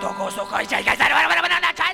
男をそちゃいかい。さらわらわらわらなチャ